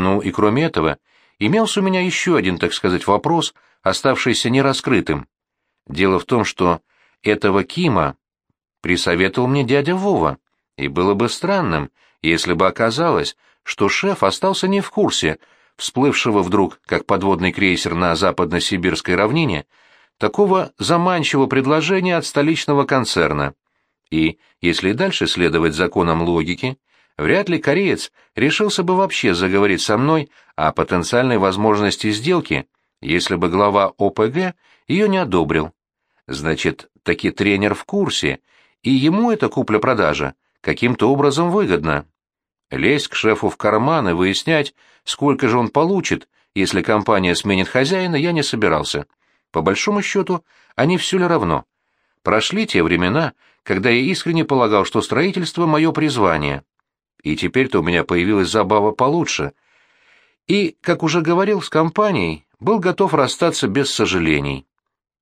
Ну и кроме этого, имелся у меня еще один, так сказать, вопрос, оставшийся нераскрытым. Дело в том, что этого Кима присоветовал мне дядя Вова, и было бы странным, если бы оказалось, что шеф остался не в курсе, всплывшего вдруг, как подводный крейсер на западно-сибирской равнине, такого заманчивого предложения от столичного концерна. И, если дальше следовать законам логики, вряд ли кореец решился бы вообще заговорить со мной о потенциальной возможности сделки, если бы глава ОПГ ее не одобрил. Значит, таки тренер в курсе, и ему эта купля-продажа каким-то образом выгодна. Лезть к шефу в карман и выяснять, сколько же он получит, если компания сменит хозяина, я не собирался. По большому счету, они все ли равно. Прошли те времена, когда я искренне полагал, что строительство — мое призвание. И теперь-то у меня появилась забава получше. И, как уже говорил, с компанией был готов расстаться без сожалений.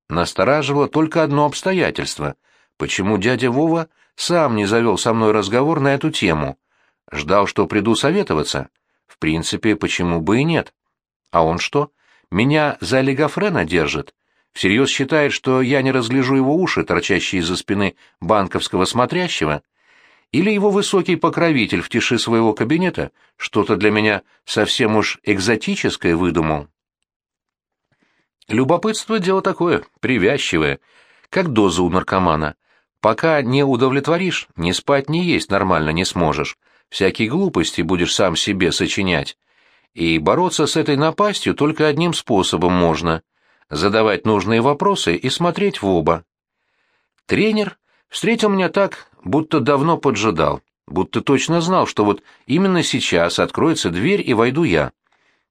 Настораживало только одно обстоятельство — почему дядя Вова сам не завел со мной разговор на эту тему. Ждал, что приду советоваться. В принципе, почему бы и нет. А он что? Меня за олигофрена держит? Всерьез считает, что я не разгляжу его уши, торчащие из-за спины банковского смотрящего? Или его высокий покровитель в тиши своего кабинета что-то для меня совсем уж экзотическое выдумал? Любопытство — дело такое, привязчивое, как доза у наркомана. Пока не удовлетворишь, ни спать, ни есть нормально не сможешь. Всякие глупости будешь сам себе сочинять. И бороться с этой напастью только одним способом можно — задавать нужные вопросы и смотреть в оба. Тренер встретил меня так, будто давно поджидал, будто точно знал, что вот именно сейчас откроется дверь и войду я.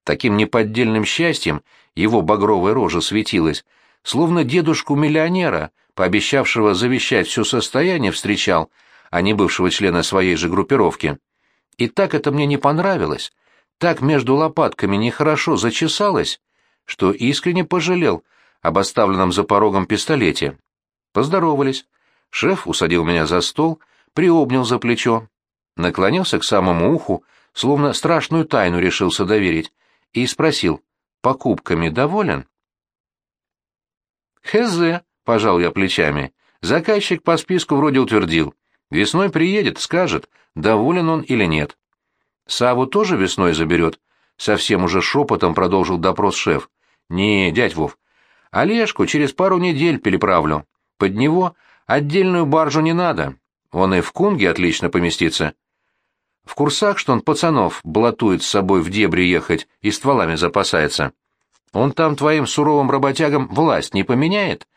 Таким неподдельным счастьем его багровая рожа светилась, словно дедушку-миллионера, пообещавшего завещать все состояние, встречал, а не бывшего члена своей же группировки. И так это мне не понравилось, так между лопатками нехорошо зачесалось, что искренне пожалел об оставленном за порогом пистолете. Поздоровались. Шеф усадил меня за стол, приобнял за плечо, наклонился к самому уху, словно страшную тайну решился доверить, и спросил, покупками доволен? «Хз», — пожал я плечами, — «заказчик по списку вроде утвердил. Весной приедет, скажет, доволен он или нет». «Саву тоже весной заберет?» — совсем уже шепотом продолжил допрос шеф. «Не, дядь Вов, Олежку через пару недель переправлю. Под него отдельную баржу не надо. Он и в Кунге отлично поместится. В курсах, что он пацанов блатует с собой в дебри ехать и стволами запасается. Он там твоим суровым работягам власть не поменяет?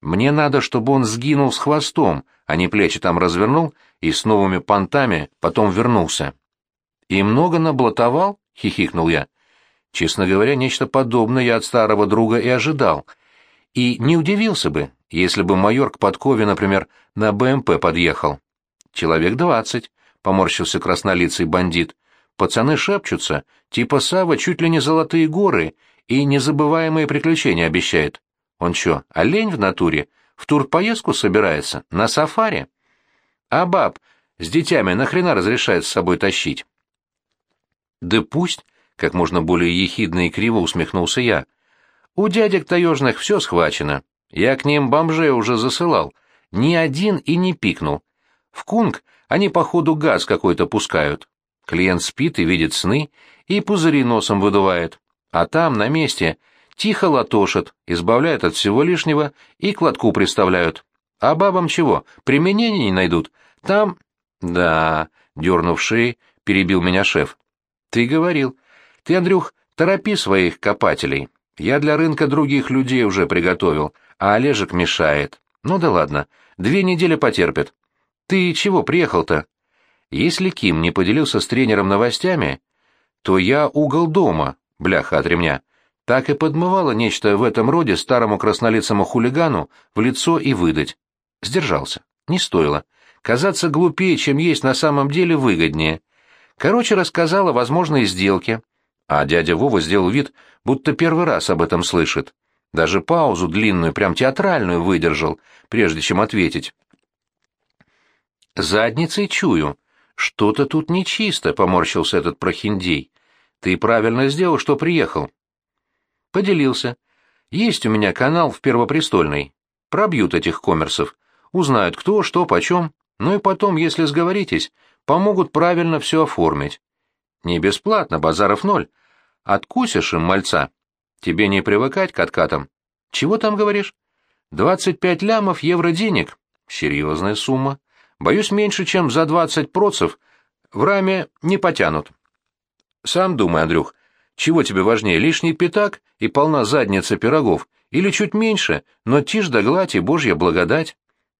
Мне надо, чтобы он сгинул с хвостом, а не плечи там развернул и с новыми понтами потом вернулся. И много наблатовал? — хихикнул я. Честно говоря, нечто подобное я от старого друга и ожидал. И не удивился бы, если бы майор к подкове, например, на БМП подъехал. Человек двадцать, — поморщился краснолицый бандит. Пацаны шепчутся, типа Сава чуть ли не золотые горы и незабываемые приключения обещает. Он что, олень в натуре? В турпоездку собирается? На сафари? А баб с детьми нахрена разрешает с собой тащить? Да пусть, как можно более ехидно и криво усмехнулся я. У дядек таежных все схвачено. Я к ним бомжей уже засылал. Ни один и не пикнул. В кунг они, походу, газ какой-то пускают. Клиент спит и видит сны, и пузыри носом выдувает а там, на месте, тихо латошат, избавляют от всего лишнего и к лотку приставляют. А бабам чего, применения не найдут? Там... Да, дернув шеи, перебил меня шеф. Ты говорил. Ты, Андрюх, торопи своих копателей. Я для рынка других людей уже приготовил, а Олежек мешает. Ну да ладно, две недели потерпит. Ты чего приехал-то? Если Ким не поделился с тренером новостями, то я угол дома, бляха от ремня, так и подмывало нечто в этом роде старому краснолицому хулигану в лицо и выдать. Сдержался. Не стоило. Казаться глупее, чем есть на самом деле, выгоднее. Короче, рассказал о возможной сделке. А дядя Вова сделал вид, будто первый раз об этом слышит. Даже паузу длинную, прям театральную выдержал, прежде чем ответить. «Задницей чую. Что-то тут нечисто», — поморщился этот прохиндей. Ты правильно сделал, что приехал. Поделился. Есть у меня канал в Первопрестольной. Пробьют этих коммерсов. Узнают, кто, что, почем. Ну и потом, если сговоритесь, помогут правильно все оформить. Не бесплатно, базаров ноль. Откусишь им мальца. Тебе не привыкать к откатам. Чего там говоришь? Двадцать пять лямов евро денег. Серьезная сумма. Боюсь, меньше, чем за двадцать процев в раме не потянут. Сам думай, Андрюх, чего тебе важнее, лишний пятак и полна задница пирогов, или чуть меньше, но тишь да гладь и божья благодать?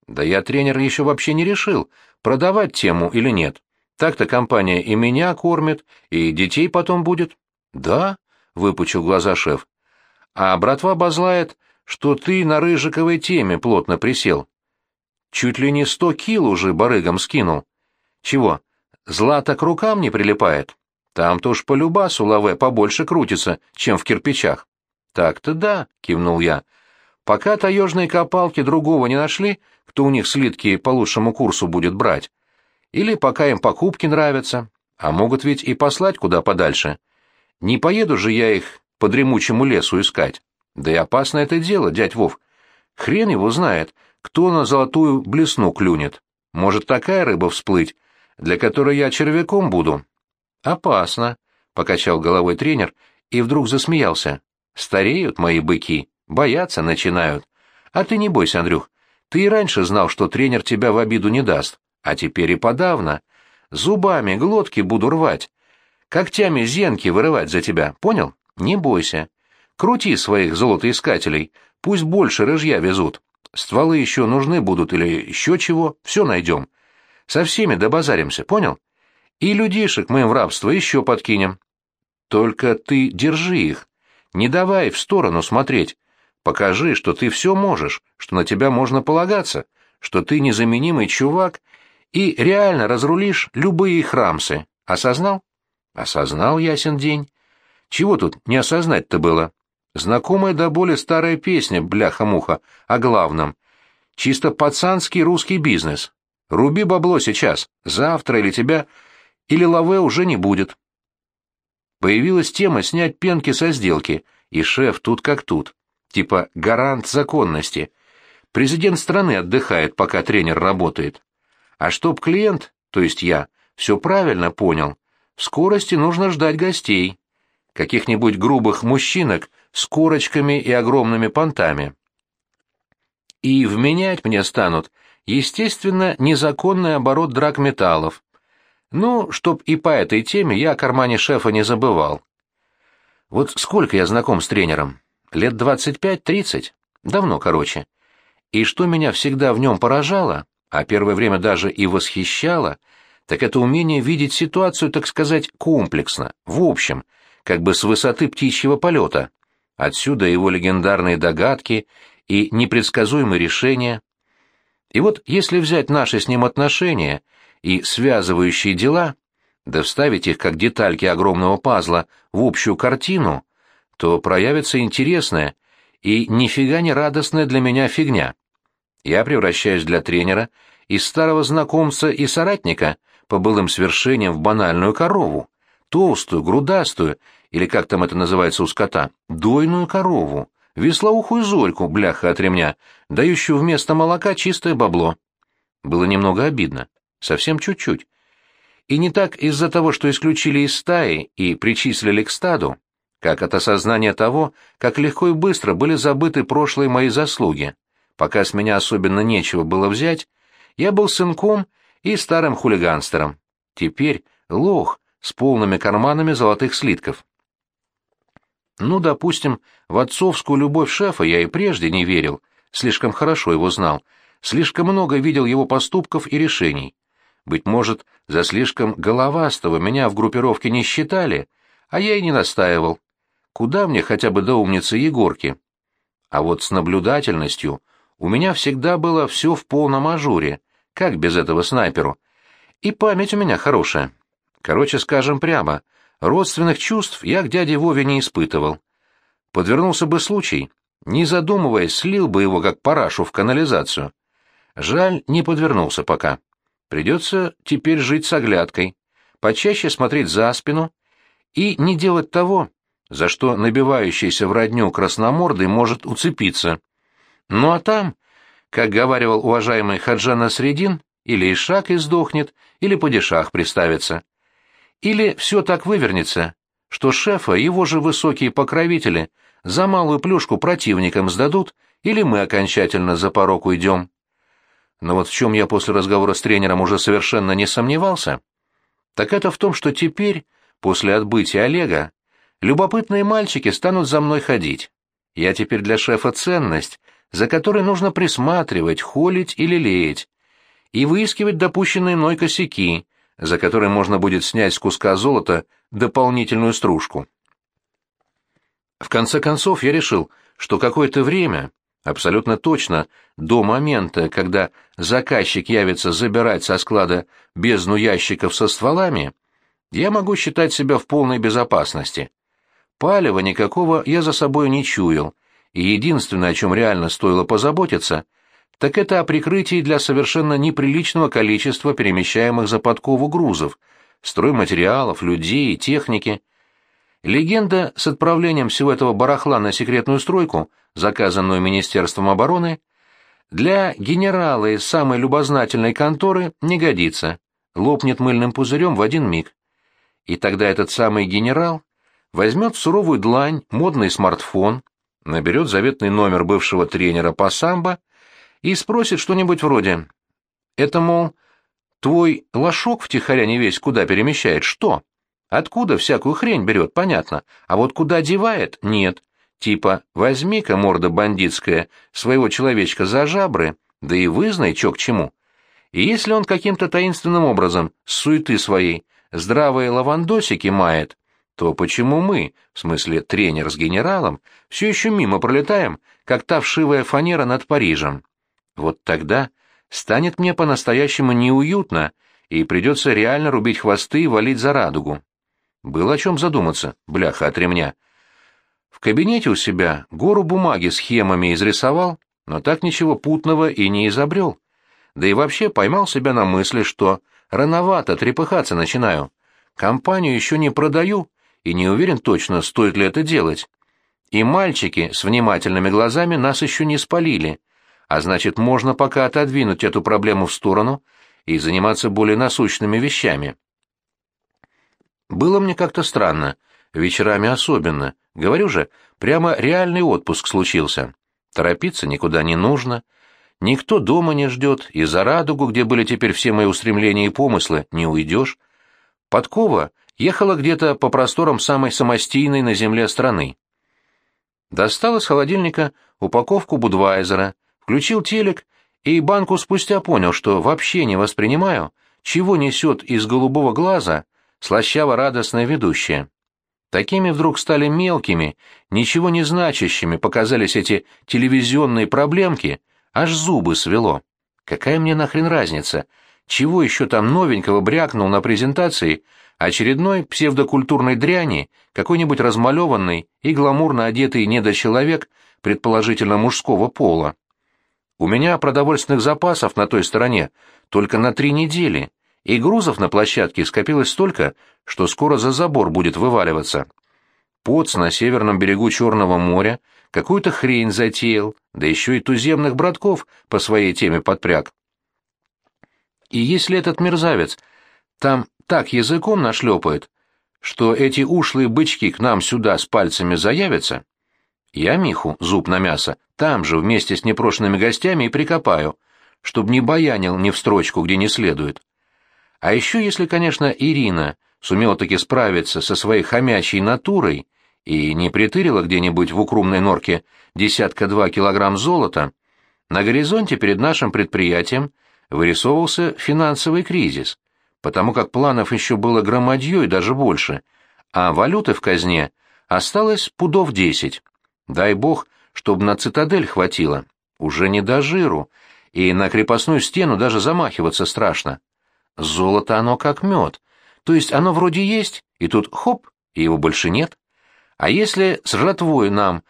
Да я, тренер, еще вообще не решил, продавать тему или нет. Так-то компания и меня кормит, и детей потом будет. Да, выпучил глаза шеф. А братва базлает, что ты на рыжиковой теме плотно присел. Чуть ли не сто кил уже барыгам скинул. Чего, злато к рукам не прилипает? Там-то уж по любасу лаве побольше крутится, чем в кирпичах. Так-то да, кивнул я. Пока таежные копалки другого не нашли, кто у них слитки по лучшему курсу будет брать. Или пока им покупки нравятся, а могут ведь и послать куда подальше. Не поеду же я их по дремучему лесу искать. Да и опасно это дело, дядь Вов. Хрен его знает, кто на золотую блесну клюнет. Может такая рыба всплыть, для которой я червяком буду, «Опасно», — покачал головой тренер и вдруг засмеялся. «Стареют мои быки, бояться начинают. А ты не бойся, Андрюх, ты и раньше знал, что тренер тебя в обиду не даст, а теперь и подавно. Зубами глотки буду рвать, когтями зенки вырывать за тебя, понял? Не бойся. Крути своих золотоискателей, пусть больше рыжья везут. Стволы еще нужны будут или еще чего, все найдем. Со всеми добазаримся, понял? И людишек мы им в рабство еще подкинем. Только ты держи их, не давай в сторону смотреть. Покажи, что ты все можешь, что на тебя можно полагаться, что ты незаменимый чувак и реально разрулишь любые храмсы. Осознал? Осознал, ясен день. Чего тут не осознать-то было? Знакомая до боли старая песня, бляха-муха, о главном. Чисто пацанский русский бизнес. Руби бабло сейчас, завтра или тебя или лаве уже не будет. Появилась тема снять пенки со сделки, и шеф тут как тут. Типа гарант законности. Президент страны отдыхает, пока тренер работает. А чтоб клиент, то есть я, все правильно понял, скорости нужно ждать гостей. Каких-нибудь грубых мужчинок с корочками и огромными понтами. И вменять мне станут, естественно, незаконный оборот драгметаллов, ну, чтоб и по этой теме я о кармане шефа не забывал. Вот сколько я знаком с тренером? Лет двадцать пять-тридцать? Давно, короче. И что меня всегда в нем поражало, а первое время даже и восхищало, так это умение видеть ситуацию, так сказать, комплексно, в общем, как бы с высоты птичьего полета. Отсюда его легендарные догадки и непредсказуемые решения. И вот если взять наши с ним отношения — и связывающие дела, да вставить их как детальки огромного пазла в общую картину, то проявится интересная и нифига не радостная для меня фигня. Я превращаюсь для тренера из старого знакомца и соратника по былым свершениям в банальную корову, толстую, грудастую, или как там это называется у скота, дойную корову, веслоухую зорьку, бляха от ремня, дающую вместо молока чистое бабло. Было немного обидно. Совсем чуть-чуть. И не так из-за того, что исключили из стаи и причислили к стаду, как от осознания того, как легко и быстро были забыты прошлые мои заслуги. Пока с меня особенно нечего было взять, я был сынком и старым хулиганстером. Теперь лох с полными карманами золотых слитков. Ну, допустим, в отцовскую любовь шефа я и прежде не верил, слишком хорошо его знал, слишком много видел его поступков и решений. Быть может, за слишком головастого меня в группировке не считали, а я и не настаивал. Куда мне хотя бы до умницы Егорки? А вот с наблюдательностью у меня всегда было все в полном ажуре, как без этого снайперу. И память у меня хорошая. Короче, скажем прямо, родственных чувств я к дяде Вове не испытывал. Подвернулся бы случай, не задумываясь, слил бы его как парашу в канализацию. Жаль, не подвернулся пока. Придется теперь жить с оглядкой, почаще смотреть за спину и не делать того, за что набивающийся в родню красномордый может уцепиться. Ну а там, как говаривал уважаемый Хаджана Средин, или ишак издохнет, или падишах приставится. Или все так вывернется, что шефа его же высокие покровители за малую плюшку противникам сдадут, или мы окончательно за порог уйдем. Но вот в чем я после разговора с тренером уже совершенно не сомневался, так это в том, что теперь, после отбытия Олега, любопытные мальчики станут за мной ходить. Я теперь для шефа ценность, за которой нужно присматривать, холить или леять, и выискивать допущенные мной косяки, за которые можно будет снять с куска золота дополнительную стружку. В конце концов я решил, что какое-то время, абсолютно точно, до момента, когда заказчик явится забирать со склада бездну ящиков со стволами, я могу считать себя в полной безопасности. Палева никакого я за собой не чуял, и единственное, о чем реально стоило позаботиться, так это о прикрытии для совершенно неприличного количества перемещаемых за подкову грузов, стройматериалов, людей, техники. Легенда с отправлением всего этого барахла на секретную стройку, заказанную Министерством обороны, для генерала из самой любознательной конторы не годится, лопнет мыльным пузырем в один миг. И тогда этот самый генерал возьмет суровую длань модный смартфон, наберет заветный номер бывшего тренера по самбо и спросит что-нибудь вроде «Это, мол, твой лошок втихаря не весь куда перемещает, что? Откуда всякую хрень берет, понятно, а вот куда девает, нет. Типа возьми-ка, морда бандитская, своего человечка за жабры, да и вызнай, чё к чему. И если он каким-то таинственным образом, с суеты своей, здравые лавандосики мает, то почему мы, в смысле тренер с генералом, все еще мимо пролетаем, как та вшивая фанера над Парижем? Вот тогда станет мне по-настоящему неуютно, и придется реально рубить хвосты и валить за радугу. Было о чем задуматься, бляха от ремня. В кабинете у себя гору бумаги схемами изрисовал, но так ничего путного и не изобрел. Да и вообще поймал себя на мысли, что рановато трепыхаться начинаю. Компанию еще не продаю, и не уверен точно, стоит ли это делать. И мальчики с внимательными глазами нас еще не спалили а значит, можно пока отодвинуть эту проблему в сторону и заниматься более насущными вещами. Было мне как-то странно, вечерами особенно. Говорю же, прямо реальный отпуск случился. Торопиться никуда не нужно. Никто дома не ждет, и за радугу, где были теперь все мои устремления и помыслы, не уйдешь. Подкова ехала где-то по просторам самой самостийной на земле страны. Достал из холодильника упаковку Будвайзера — Включил телек и банку спустя понял, что вообще не воспринимаю, чего несет из голубого глаза слащаво-радостная ведущая. Такими вдруг стали мелкими, ничего не значащими показались эти телевизионные проблемки, аж зубы свело. Какая мне нахрен разница? Чего еще там новенького брякнул на презентации очередной псевдокультурной дряни, какой-нибудь размалеванный и гламурно одетый недочеловек, предположительно мужского пола? У меня продовольственных запасов на той стороне только на три недели, и грузов на площадке скопилось столько, что скоро за забор будет вываливаться. Поц на северном берегу Черного моря какую-то хрень затеял, да еще и туземных братков по своей теме подпряг. И если этот мерзавец там так языком нашлепает, что эти ушлые бычки к нам сюда с пальцами заявятся, я Миху, зуб на мясо, там же вместе с непрошенными гостями и прикопаю, чтобы не баянил ни в строчку, где не следует. А еще, если, конечно, Ирина сумела таки справиться со своей хомячей натурой и не притырила где-нибудь в укрумной норке десятка-два килограмм золота, на горизонте перед нашим предприятием вырисовывался финансовый кризис, потому как планов еще было громадье и даже больше, а валюты в казне осталось пудов десять. Дай бог, чтобы на цитадель хватило. Уже не до жиру, и на крепостную стену даже замахиваться страшно. Золото оно как мед. То есть оно вроде есть, и тут хоп, и его больше нет. А если с жатвой нам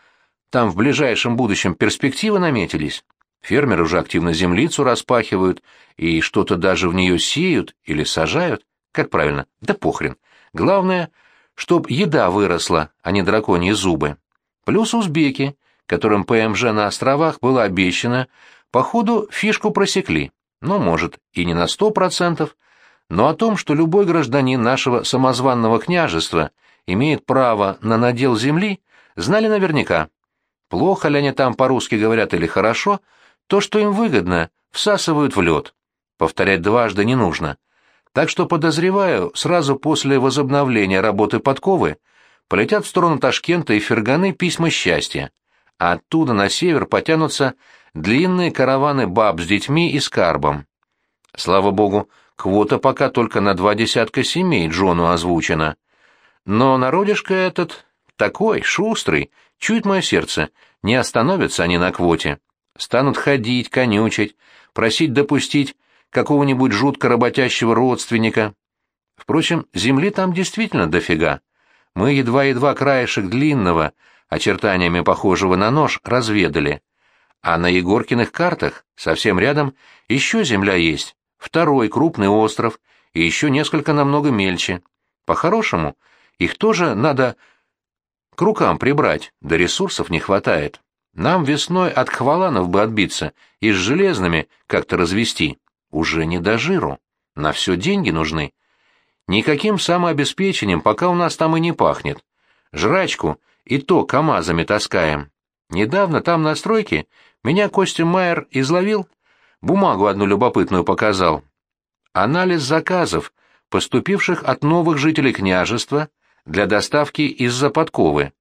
там в ближайшем будущем перспективы наметились, фермеры уже активно землицу распахивают и что-то даже в нее сеют или сажают, как правильно, да похрен. Главное, чтоб еда выросла, а не драконьи зубы. Плюс узбеки, которым ПМЖ на островах было обещано, походу фишку просекли. Ну, может, и не на сто процентов, но о том, что любой гражданин нашего самозванного княжества имеет право на надел земли, знали наверняка. Плохо ли они там по-русски говорят или хорошо, то, что им выгодно, всасывают в лед. Повторять дважды не нужно. Так что, подозреваю, сразу после возобновления работы подковы полетят в сторону Ташкента и Ферганы письма счастья, а оттуда на север потянутся длинные караваны баб с детьми и скарбом. Слава богу, квота пока только на два десятка семей Джону озвучена. Но народишко этот такой, шустрый, чует мое сердце, не остановятся они на квоте. Станут ходить, конючить, просить допустить какого-нибудь жутко работящего родственника. Впрочем, земли там действительно дофига. Мы едва-едва краешек длинного, очертаниями похожего на нож, разведали. А на Егоркиных картах, совсем рядом, еще земля есть, второй крупный остров и еще несколько намного мельче. По-хорошему, их тоже надо к рукам прибрать, да ресурсов не хватает. Нам весной от хваланов бы отбиться и с железными как-то развести. Уже не до жиру. На все деньги нужны. Никаким самообеспечением пока у нас там и не пахнет. Жрачку и то КАМАЗами таскаем. Недавно там на стройке меня Костя Майер изловил, бумагу одну любопытную показал. Анализ заказов, поступивших от новых жителей княжества для доставки из-за подковы.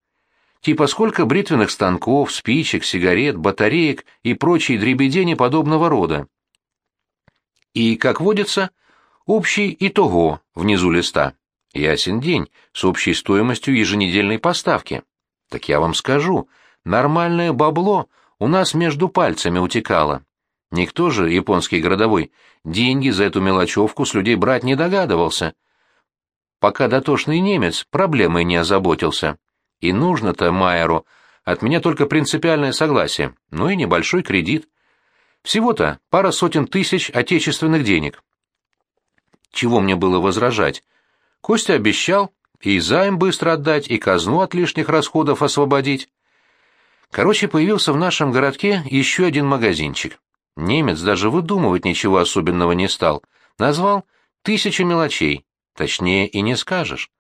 Типа сколько бритвенных станков, спичек, сигарет, батареек и прочей дребедени подобного рода. И, как водится, общий итого внизу листа. Ясен день, с общей стоимостью еженедельной поставки. Так я вам скажу, нормальное бабло у нас между пальцами утекало. Никто же, японский городовой, деньги за эту мелочевку с людей брать не догадывался. Пока дотошный немец проблемой не озаботился. И нужно-то Майеру от меня только принципиальное согласие, ну и небольшой кредит. Всего-то пара сотен тысяч отечественных денег. Чего мне было возражать? Костя обещал и займ быстро отдать, и казну от лишних расходов освободить. Короче, появился в нашем городке еще один магазинчик. Немец даже выдумывать ничего особенного не стал. Назвал «тысяча мелочей». Точнее и не скажешь.